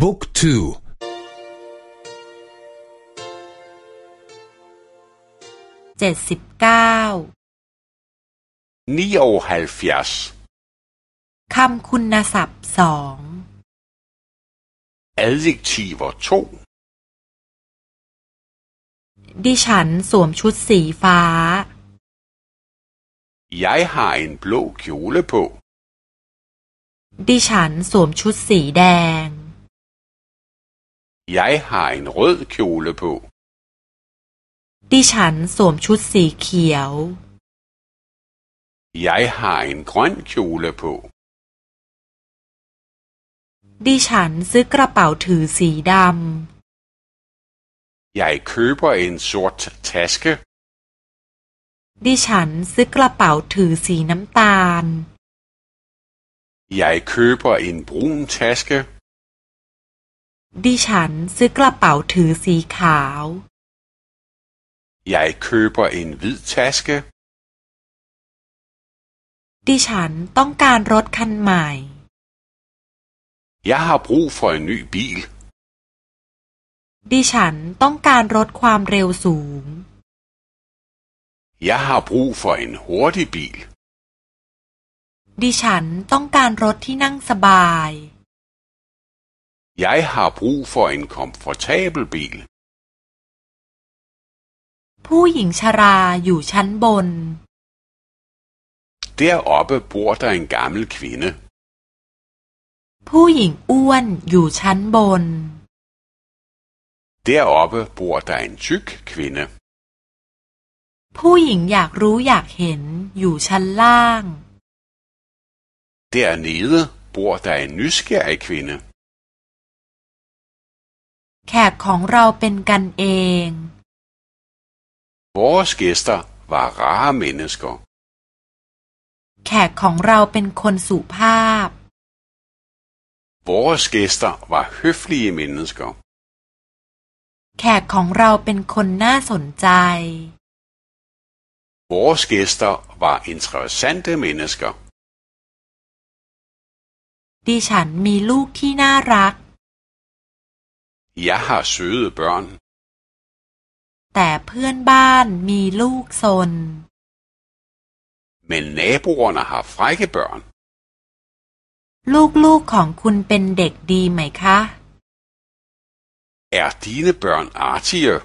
บุ๊กทูเจ็ดสิบเก้าคำคุณศัพท์สอง adjektiver ดิฉันสวมชุดสีฟ้า Jeg har en blå kjole på ดิฉันสวมชุดสีแดง Jeg har en rød kjole på ดิฉันสวมชุดสีเขียว Jeg har en grøn kjole på ดิฉันซื้อกระเป๋าถือสีดำ Jeg køber en sort taske ดิฉันซื้อกระเป๋าถือสีน้ำตาล Jeg køber en brun taske ดิฉันซื้อกระเป๋าถือสีขาว Jeg køber en hvid taske ดิฉันต้องการรถคันใหม่ Jeg har brug for en ny bil ดิฉันต้องการรถความเร็วสูง Jeg har brug for en hurtig bil ดิฉันต้องการรถที่นั่งสบาย Jeg har brug for en komfortabel bil ผู้หญิงชราอยู่ชั้นบน Deroppe bor der en gammel kvinde ผู้หญิงอ้วนอยู่ชั้นบน Deroppe bor der en tyk kvinde ผู้หญิงอยากรู้อยากเห็นอยู่ชั้นล่าง Dernede bor der en nysgerrig kvinde แขกของเราเป็นกันเอง Vores gæster var rare mennesker แขกของเราเป็นคนสุภาพ Vores gæster var høflige mennesker แขกของเราเป็นคนน่าสนใจ Vores gæster var interessante mennesker ดิฉันมีลูกที่น่ารัก Jeg har søde børn แต่เพื่อนบ้านมีลูกซน Men naboerne har frække børn ลูกๆของคุณเป็นเด็กดีไหมคะ Er dine børn artige?